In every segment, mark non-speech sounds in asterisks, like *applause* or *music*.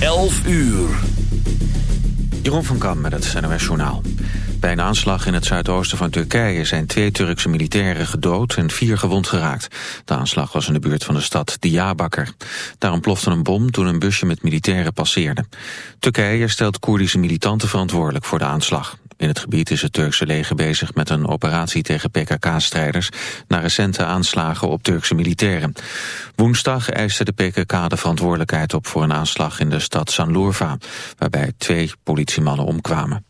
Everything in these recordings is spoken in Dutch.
11 uur. Jeroen van Kam met het NOS Journaal. Bij een aanslag in het zuidoosten van Turkije zijn twee Turkse militairen gedood en vier gewond geraakt. De aanslag was in de buurt van de stad Diyarbakir. Daar ontplofte een bom toen een busje met militairen passeerde. Turkije stelt Koerdische militanten verantwoordelijk voor de aanslag. In het gebied is het Turkse leger bezig met een operatie tegen PKK-strijders... na recente aanslagen op Turkse militairen. Woensdag eiste de PKK de verantwoordelijkheid op voor een aanslag in de stad Sanlurfa... waarbij twee politiemannen omkwamen.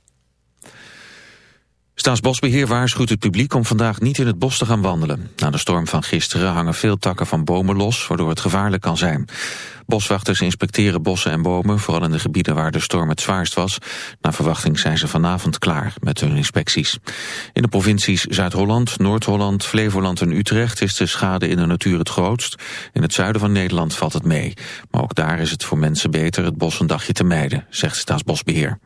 Staatsbosbeheer waarschuwt het publiek om vandaag niet in het bos te gaan wandelen. Na de storm van gisteren hangen veel takken van bomen los, waardoor het gevaarlijk kan zijn. Boswachters inspecteren bossen en bomen, vooral in de gebieden waar de storm het zwaarst was. Na verwachting zijn ze vanavond klaar met hun inspecties. In de provincies Zuid-Holland, Noord-Holland, Flevoland en Utrecht is de schade in de natuur het grootst. In het zuiden van Nederland valt het mee. Maar ook daar is het voor mensen beter het bos een dagje te mijden, zegt Staatsbosbeheer.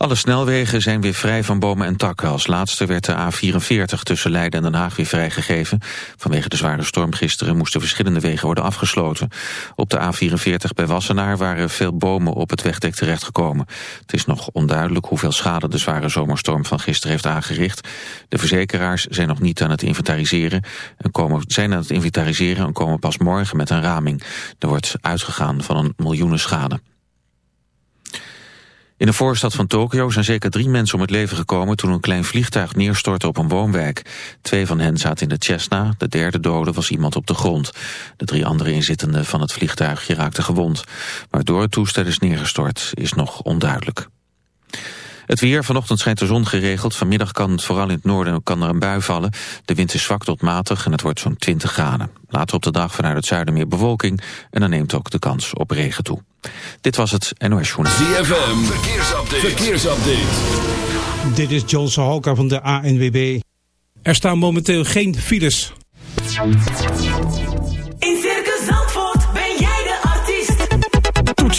Alle snelwegen zijn weer vrij van bomen en takken. Als laatste werd de A44 tussen Leiden en Den Haag weer vrijgegeven. Vanwege de zware storm gisteren moesten verschillende wegen worden afgesloten. Op de A44 bij Wassenaar waren veel bomen op het wegdek terechtgekomen. Het is nog onduidelijk hoeveel schade de zware zomerstorm van gisteren heeft aangericht. De verzekeraars zijn nog niet aan het inventariseren en komen, zijn aan het inventariseren en komen pas morgen met een raming. Er wordt uitgegaan van een miljoenen schade. In de voorstad van Tokio zijn zeker drie mensen om het leven gekomen toen een klein vliegtuig neerstortte op een woonwijk. Twee van hen zaten in de Cessna, de derde dode was iemand op de grond. De drie andere inzittenden van het vliegtuig raakten gewond. Waardoor het toestel is neergestort is nog onduidelijk. Het weer, vanochtend schijnt de zon geregeld. Vanmiddag kan het vooral in het noorden kan er een bui vallen. De wind is zwak tot matig en het wordt zo'n 20 graden. Later op de dag vanuit het zuiden meer bewolking... en dan neemt ook de kans op regen toe. Dit was het NOS Journal. ZFM, verkeersupdate. verkeersupdate. Dit is John Sahoka van de ANWB. Er staan momenteel geen files.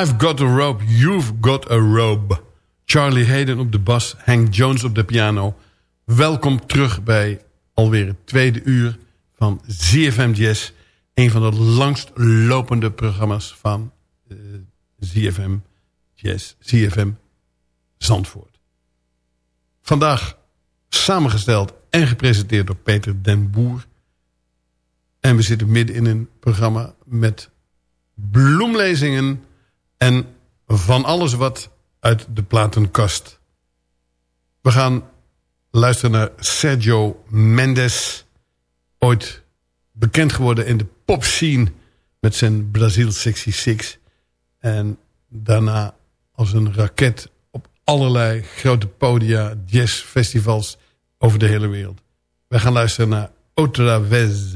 I've got a rope, you've got a robe. Charlie Hayden op de bas, Hank Jones op de piano. Welkom terug bij alweer het tweede uur van ZFM Jazz. Een van de langst lopende programma's van ZFM Jazz, ZFM Zandvoort. Vandaag samengesteld en gepresenteerd door Peter den Boer. En we zitten midden in een programma met bloemlezingen en van alles wat uit de platenkast. We gaan luisteren naar Sergio Mendes. Ooit bekend geworden in de popscene met zijn Brazil 66. En daarna als een raket op allerlei grote podia, jazzfestivals over de hele wereld. We gaan luisteren naar Otra Vez.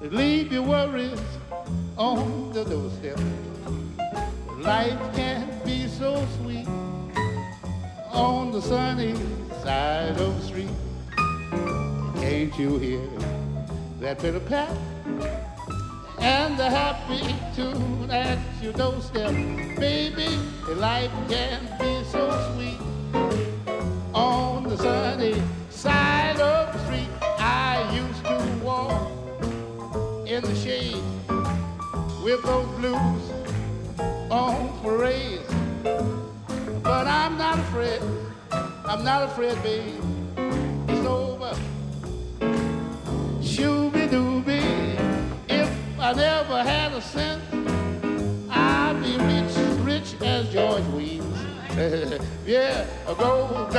Leave your worries on the doorstep. Life can be so sweet on the sunny side of the street. Can't you hear that pitter pat and the happy tune at your doorstep? Baby, life can be so sweet Not afraid, babe. It's over. Shooby dooby. If I never had a cent, I'd be rich, rich as George Weems. *laughs* yeah, a gold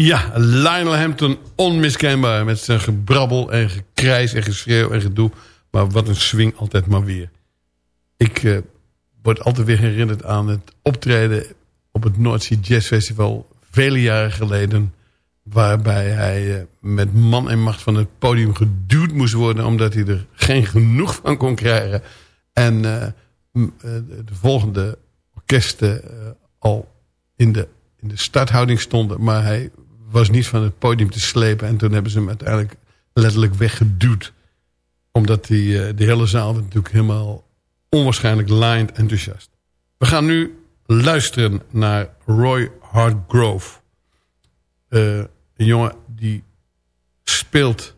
Ja, Lionel Hampton onmiskenbaar. Met zijn gebrabbel en gekrijs en geschreeuw en gedoe. Maar wat een swing altijd maar weer. Ik eh, word altijd weer herinnerd aan het optreden op het Sea Jazz Festival. Vele jaren geleden. Waarbij hij eh, met man en macht van het podium geduwd moest worden. Omdat hij er geen genoeg van kon krijgen. En eh, de volgende orkesten al in de, in de starthouding stonden. Maar hij was niet van het podium te slepen. En toen hebben ze hem uiteindelijk letterlijk weggeduwd. Omdat hij, eh, de hele zaal was natuurlijk helemaal onwaarschijnlijk lined enthousiast. We gaan nu luisteren naar Roy Hartgrove. Eh, een jongen die speelt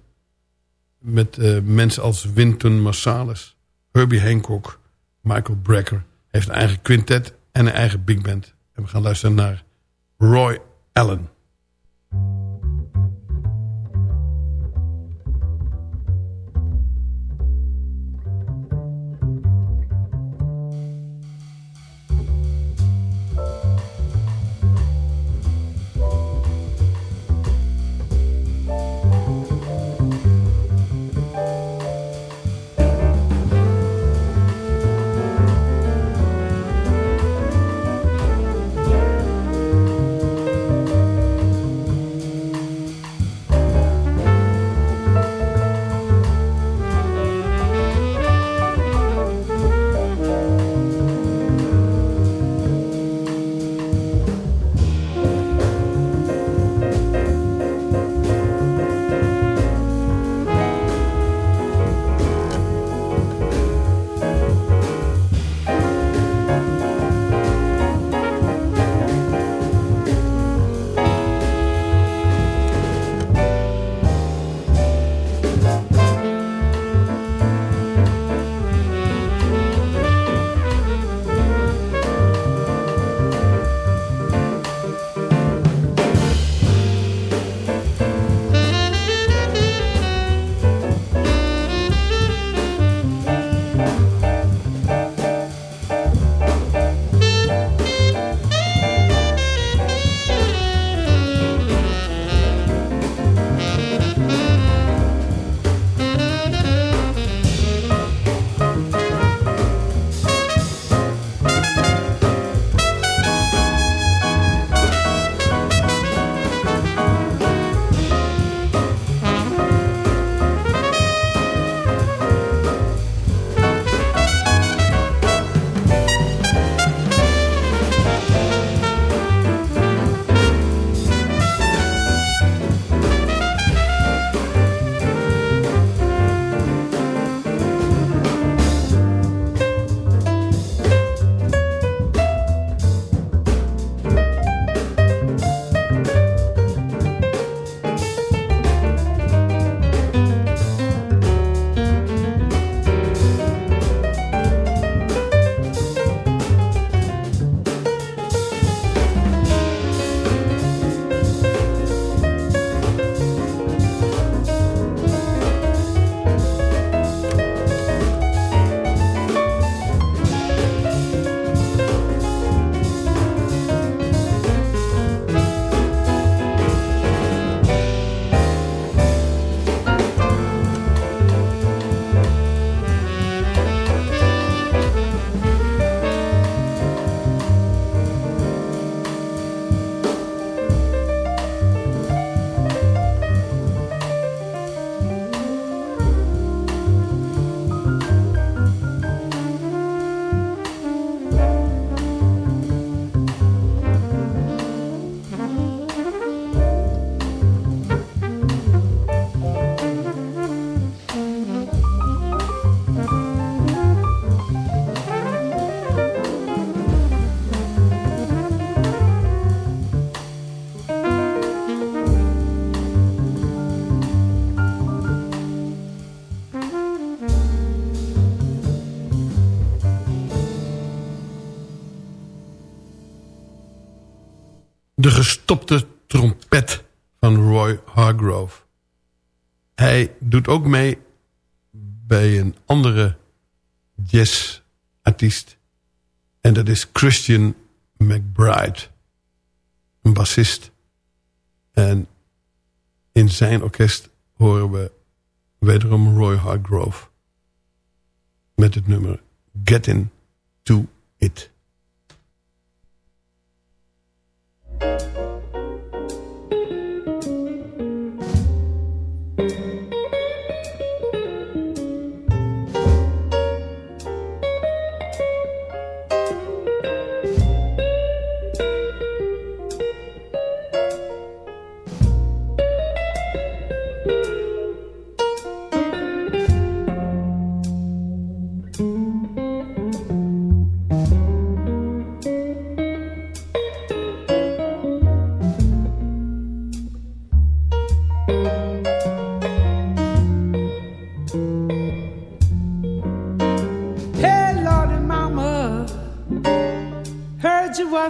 met eh, mensen als Wynton Marsalis, Herbie Hancock, Michael Brecker. Heeft een eigen quintet en een eigen big band. En we gaan luisteren naar Roy Allen. De gestopte trompet van Roy Hargrove. Hij doet ook mee bij een andere jazzartiest. En dat is Christian McBride. Een bassist. En in zijn orkest horen we wederom Roy Hargrove. Met het nummer Getting to It.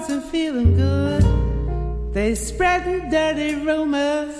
Wasn't feeling good. They spreading dirty rumors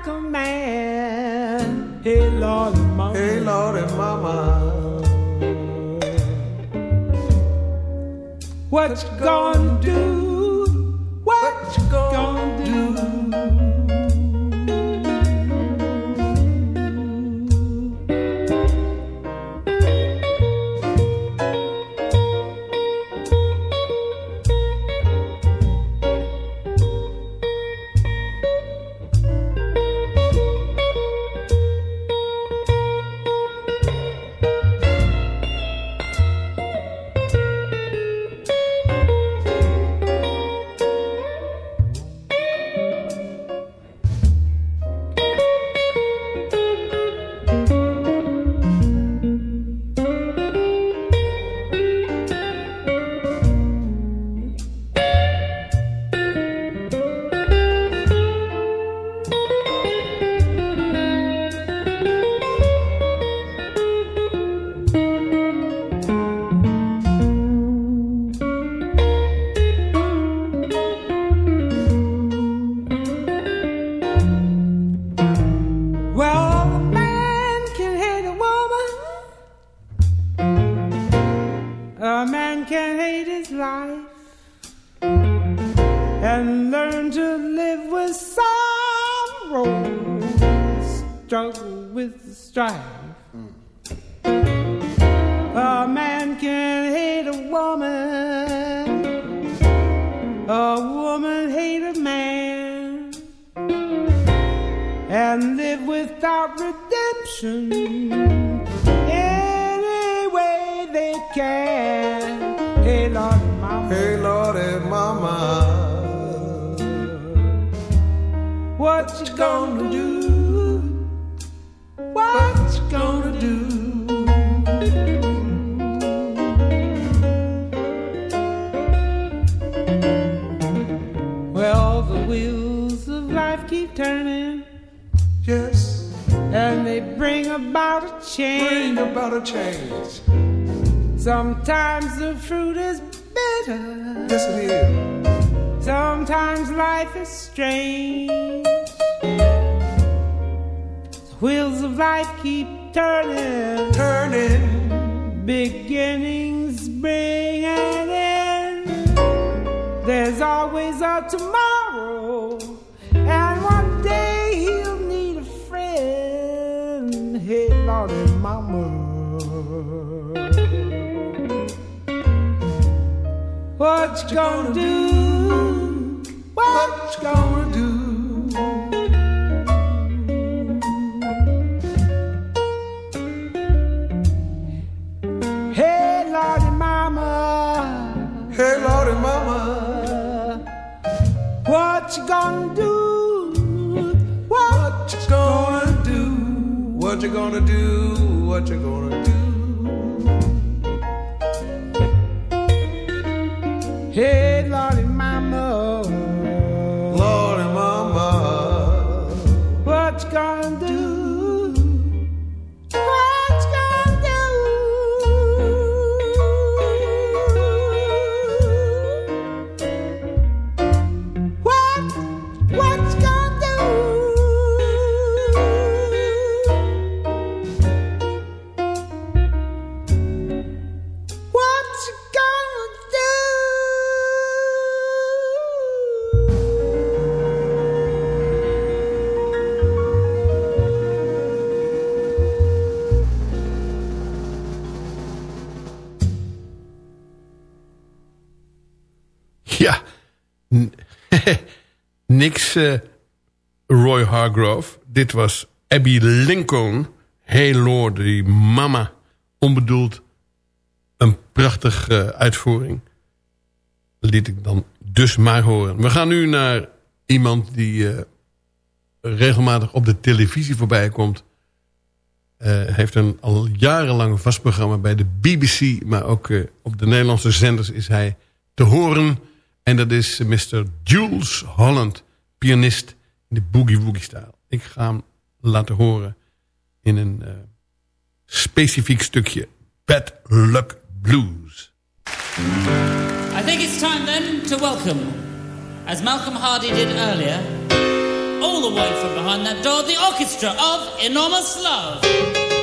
like a man. Hey, Lord, mama. Hey, Lord, mama. What you gonna do? What you gonna do? Well, struggle with the strife. A man can hate a woman, a woman hate a man, and live without redemption any way they can. Hey, Lord, Mama. Hey, Lordy, Mama. What you gonna do? Sometimes the fruit is bitter, Yes, it is. sometimes life is strange. Wheels of life keep turning. Turning. Beginnings bring an end. There's always a tomorrow, and one day he'll need a friend. Hey, Lordy, Mama. What you gonna do? What you gonna do? Hey, Lordy, Mama. What you gonna do? What What you gonna do? What you gonna do? What you gonna do? Eh, Roy Hargrove. Dit was Abby Lincoln. Hey Lordy Mama. Onbedoeld een prachtige uitvoering. Liet ik dan dus maar horen. We gaan nu naar iemand die eh, regelmatig op de televisie voorbij komt. Eh, heeft een al jarenlang vast programma bij de BBC... maar ook eh, op de Nederlandse zenders is hij te horen. En dat is Mr. Jules Holland, pianist in de boogie-woogie-stijl. Ik ga hem laten horen in een eh, specifiek stukje Bad Luck Blues. I think it's time then to welcome, as Malcolm Hardy did earlier, all the way from behind that door, the orchestra of Enormous Love.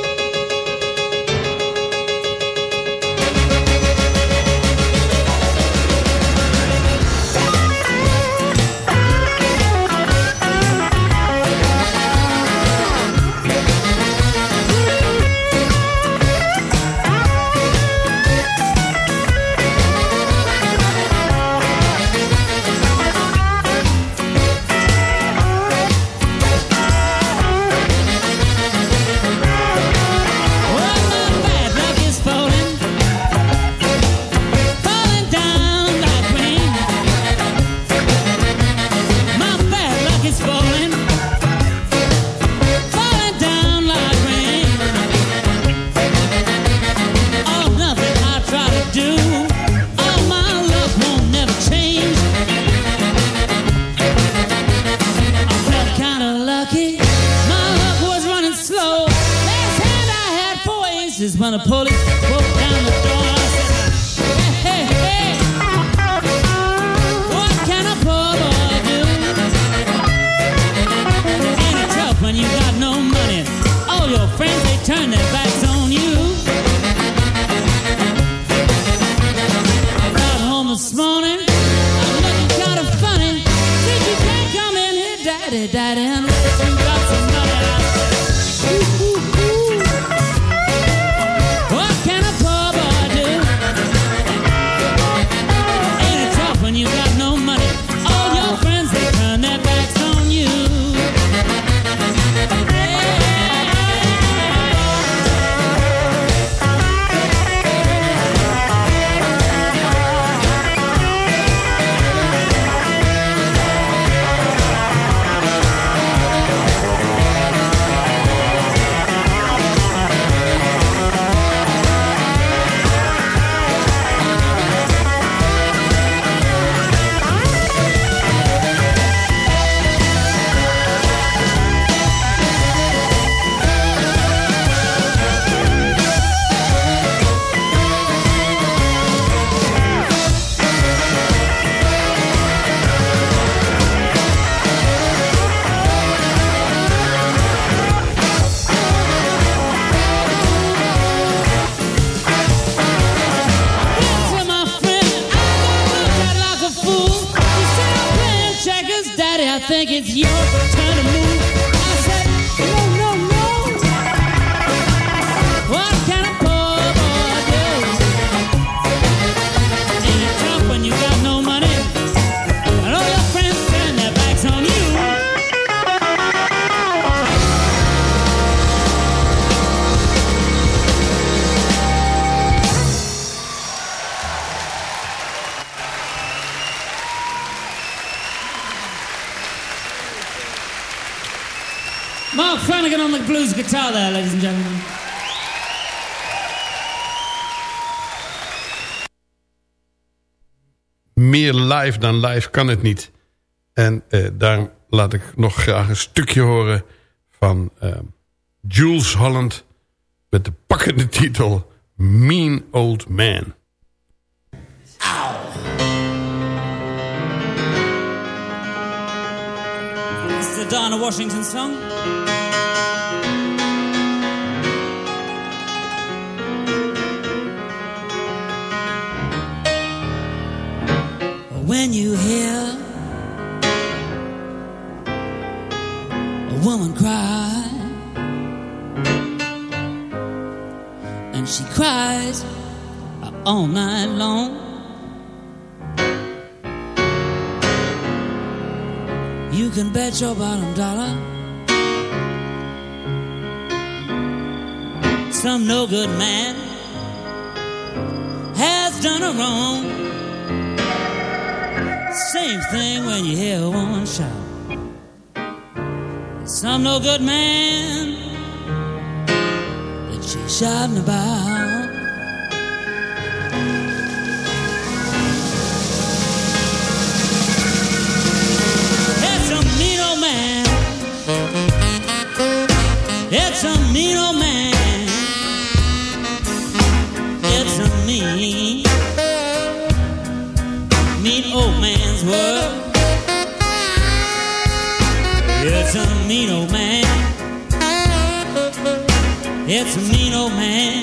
Live kan het niet. En eh, daarom laat ik nog graag een stukje horen van eh, Jules Holland... met de pakkende titel Mean Old Man. It's the Donna Washington song. All night long. You can bet your bottom dollar. Some no good man has done her wrong. Same thing when you hear a woman shout. Some no good man that she's shouting about. Man.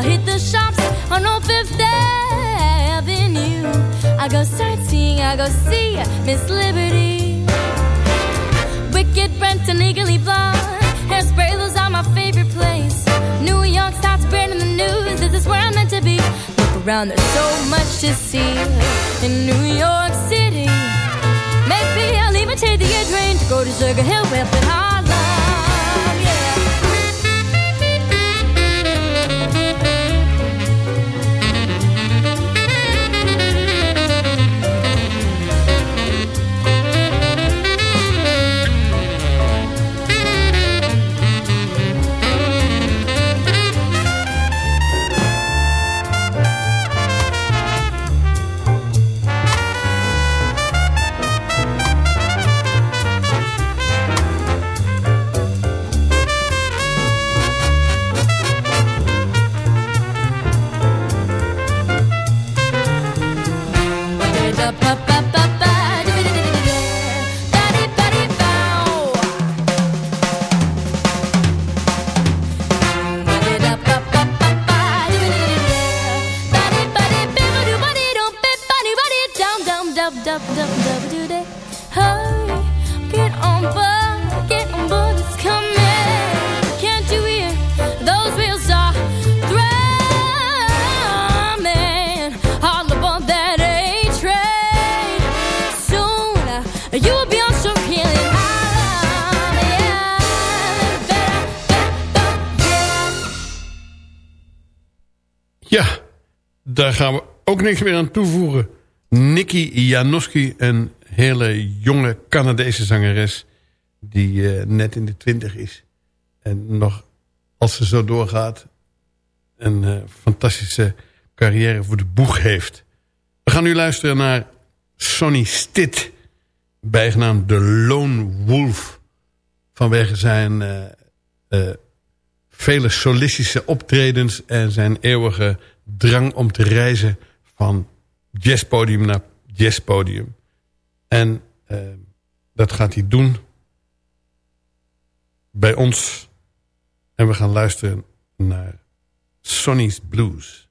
I'll hit the shops on Old Fifth Avenue. I go sightseeing, I go see Miss Liberty. Wicked Brent and Legally Blonde. Hairspray, those are my favorite place. New York starts spreading the news. This is where I'm meant to be. Look around, there's so much to see in New York City. Maybe I'll even take the air train to go to Sugar Hill with Harlem. Yeah. Ja, daar gaan we ook niks meer aan toevoegen. Nikki Janoski, een hele jonge Canadese zangeres... die eh, net in de twintig is. En nog, als ze zo doorgaat... een eh, fantastische carrière voor de boeg heeft. We gaan nu luisteren naar Sonny Stitt... bijgenaamd de Lone Wolf... vanwege zijn eh, eh, vele solistische optredens... en zijn eeuwige drang om te reizen van jazzpodium naar jazzpodium. En eh, dat gaat hij doen bij ons. En we gaan luisteren naar Sonny's Blues.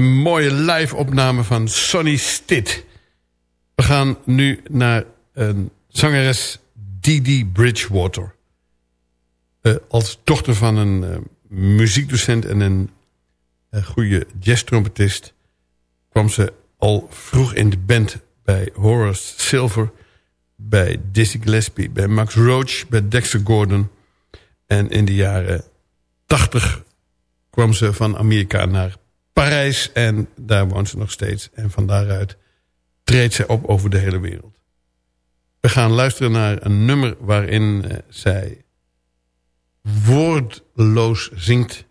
Een mooie live opname van Sonny Stitt. We gaan nu naar een zangeres Didi Bridgewater. Uh, als dochter van een uh, muziekdocent en een uh, goede jazztrompetist... kwam ze al vroeg in de band bij Horace Silver... bij Dizzy Gillespie, bij Max Roach, bij Dexter Gordon... en in de jaren 80 kwam ze van Amerika naar Parijs en daar woont ze nog steeds. En van daaruit treedt ze op over de hele wereld. We gaan luisteren naar een nummer waarin uh, zij woordloos zingt.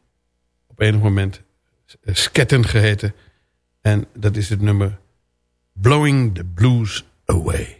Op enig moment uh, sketten geheten. En dat is het nummer Blowing the Blues Away.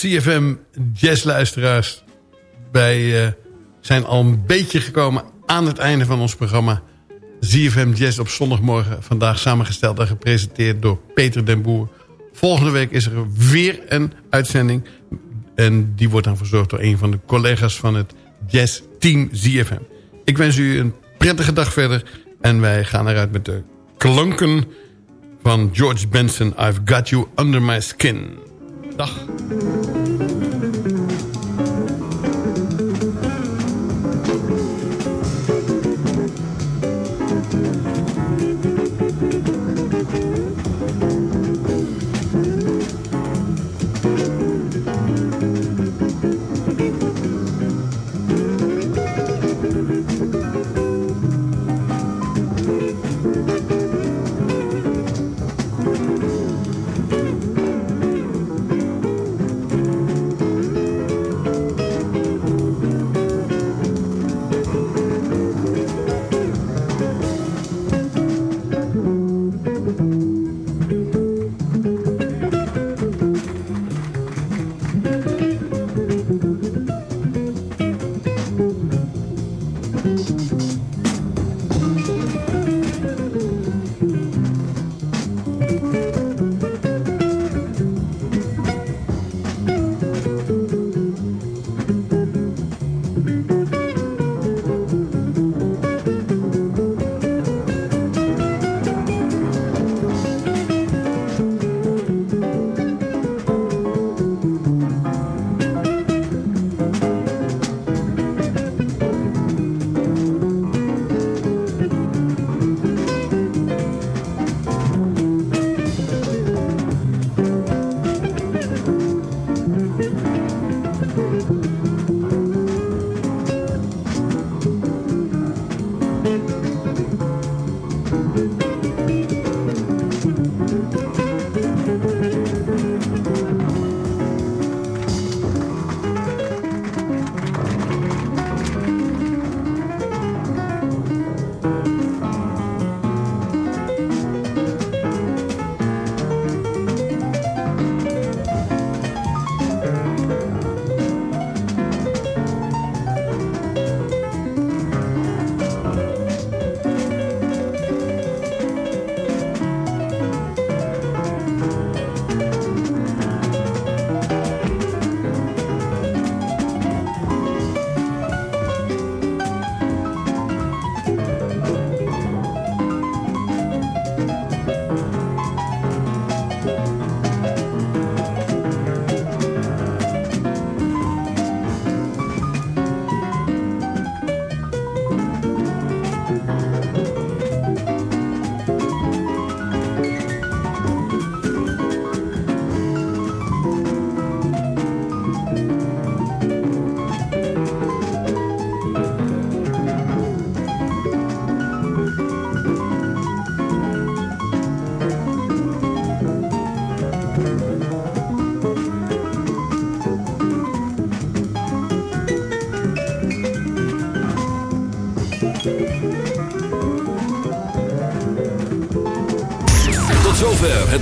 CFM jazzluisteraars. Wij eh, zijn al een beetje gekomen aan het einde van ons programma. CFM Jazz op zondagmorgen. Vandaag samengesteld en gepresenteerd door Peter den Boer. Volgende week is er weer een uitzending. En die wordt dan verzorgd door een van de collega's van het Jazz Team ZFM. Ik wens u een prettige dag verder. En wij gaan eruit met de klanken van George Benson. I've got you under my skin. Dag.